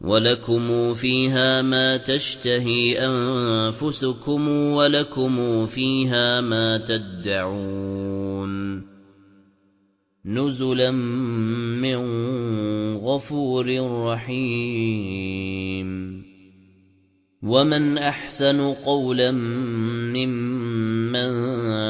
وَلَكُمْ فِيهَا مَا تَشْتَهِي أَنفُسُكُمْ وَلَكُمْ فِيهَا مَا تَدَّعُونَ نُزُلًا مِنْ غَفُورٍ رَحِيمٍ وَمَنْ أَحْسَنُ قَوْلًا مِّمَّن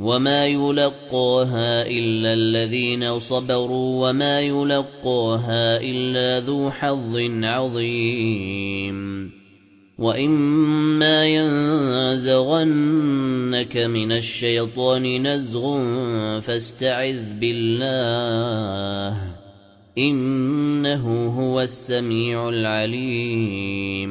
وَمَا يُلَقَّاهَا إِلَّا الَّذِينَ صَبَرُوا وَمَا يُلَقَّاهَا إِلَّا ذُو حَظٍّ عَظِيمٍ وَإِمَّا يَنزَغَنَّكَ مِنَ الشَّيْطَانِ نَزْغٌ فَاسْتَعِذْ بِاللَّهِ إِنَّهُ هُوَ السَّمِيعُ الْعَلِيمُ